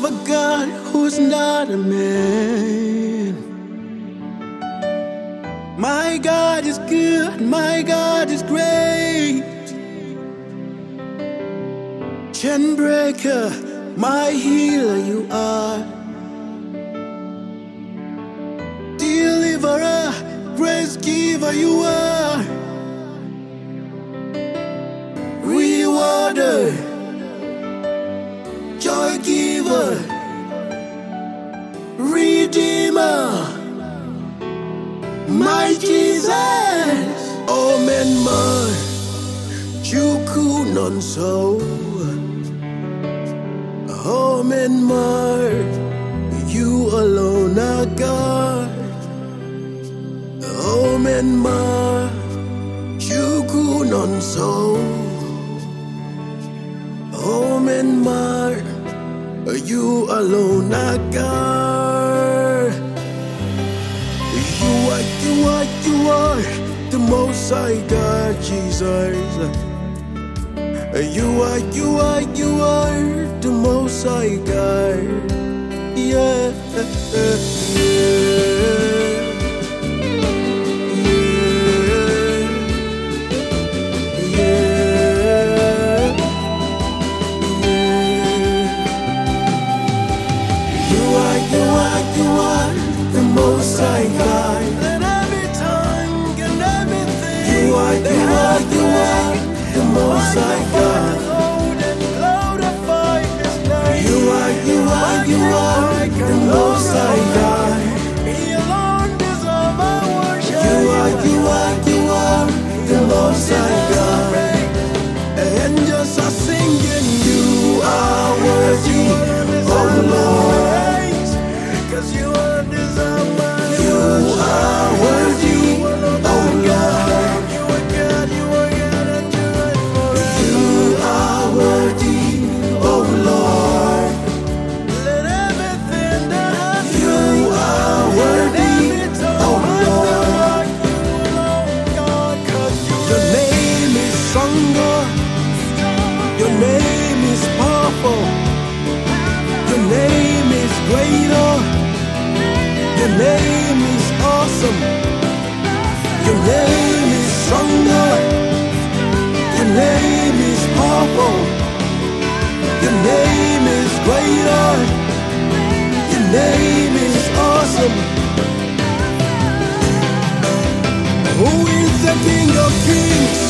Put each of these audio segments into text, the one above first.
God who's not a man. My God is good, my God is great. Chain breaker, my healer, you are. Deliverer, grace giver, you are. My Jesus. Oh man, my Chukwu non so. Oh man, my you alone are God. Oh man, my Chukwu non so. Oh man, my you alone are God. You are, the most high God, Jesus. You are, you are, you are the most high God. Yeah, yeah, I give up, give up, the most I got. You are, you are, you are. Name is awesome. Your name is stronger. Your name is powerful. Your name is greater. Your name is awesome. Who is the King of Kings?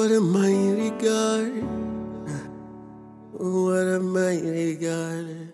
What a mighty God. What a mighty God.